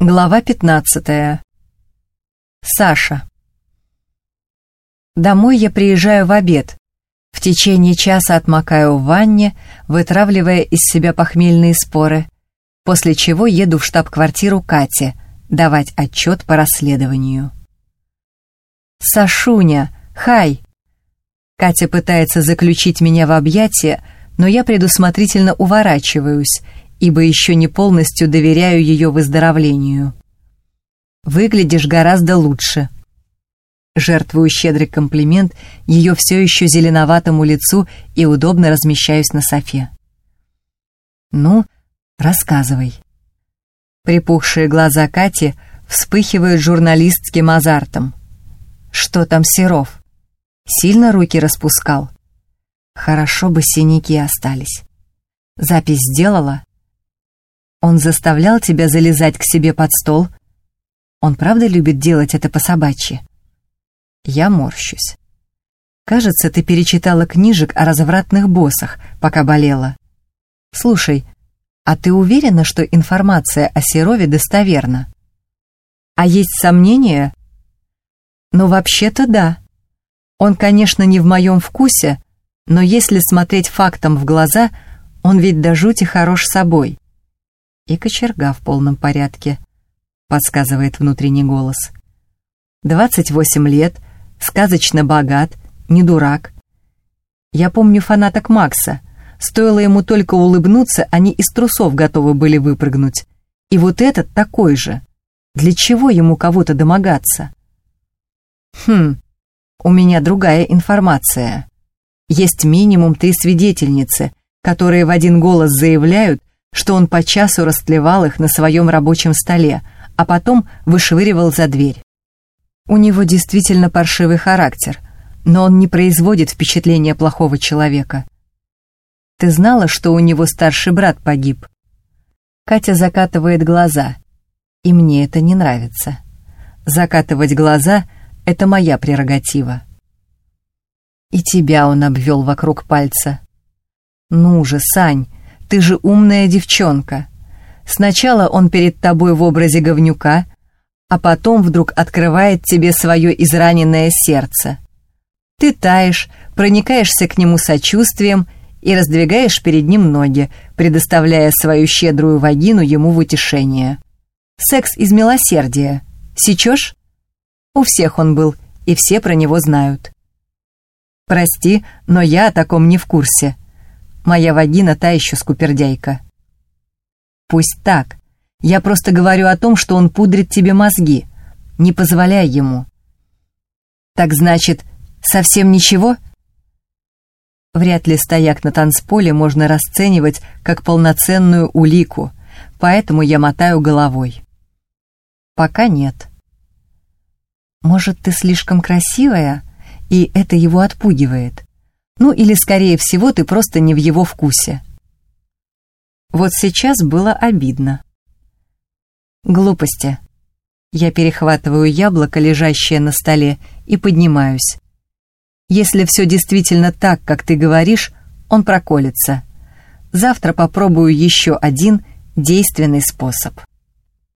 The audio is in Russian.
Глава 15. Саша. Домой я приезжаю в обед. В течение часа отмокаю в ванне, вытравливая из себя похмельные споры, после чего еду в штаб-квартиру Кати давать отчет по расследованию. «Сашуня, хай!» Катя пытается заключить меня в объятия, но я предусмотрительно уворачиваюсь – ибо еще не полностью доверяю ее выздоровлению. «Выглядишь гораздо лучше». Жертвую щедрый комплимент ее все еще зеленоватому лицу и удобно размещаюсь на софе. «Ну, рассказывай». Припухшие глаза Кати вспыхивают журналистским азартом. «Что там Серов? Сильно руки распускал?» «Хорошо бы синяки остались». «Запись сделала?» Он заставлял тебя залезать к себе под стол? Он правда любит делать это по-собачьи? Я морщусь. Кажется, ты перечитала книжек о развратных боссах, пока болела. Слушай, а ты уверена, что информация о Серове достоверна? А есть сомнения? Ну, вообще-то да. Он, конечно, не в моем вкусе, но если смотреть фактам в глаза, он ведь до жути хорош собой и кочерга в полном порядке», — подсказывает внутренний голос. «Двадцать восемь лет, сказочно богат, не дурак. Я помню фанаток Макса. Стоило ему только улыбнуться, они из трусов готовы были выпрыгнуть. И вот этот такой же. Для чего ему кого-то домогаться?» «Хм, у меня другая информация. Есть минимум три свидетельницы, которые в один голос заявляют, что он по часу растлевал их на своем рабочем столе, а потом вышвыривал за дверь. У него действительно паршивый характер, но он не производит впечатления плохого человека. Ты знала, что у него старший брат погиб? Катя закатывает глаза, и мне это не нравится. Закатывать глаза — это моя прерогатива. И тебя он обвел вокруг пальца. Ну же, Сань, ты же умная девчонка. Сначала он перед тобой в образе говнюка, а потом вдруг открывает тебе свое израненное сердце. Ты таешь, проникаешься к нему сочувствием и раздвигаешь перед ним ноги, предоставляя свою щедрую вагину ему в утешение. Секс из милосердия. Сечешь? У всех он был, и все про него знают. Прости, но я о таком не в курсе. Моя вагина та еще скупердяйка. Пусть так. Я просто говорю о том, что он пудрит тебе мозги. Не позволяй ему. Так значит, совсем ничего? Вряд ли стояк на танцполе можно расценивать как полноценную улику, поэтому я мотаю головой. Пока нет. Может, ты слишком красивая, и это его отпугивает? Ну или, скорее всего, ты просто не в его вкусе. Вот сейчас было обидно. Глупости. Я перехватываю яблоко, лежащее на столе, и поднимаюсь. Если все действительно так, как ты говоришь, он проколется. Завтра попробую еще один действенный способ.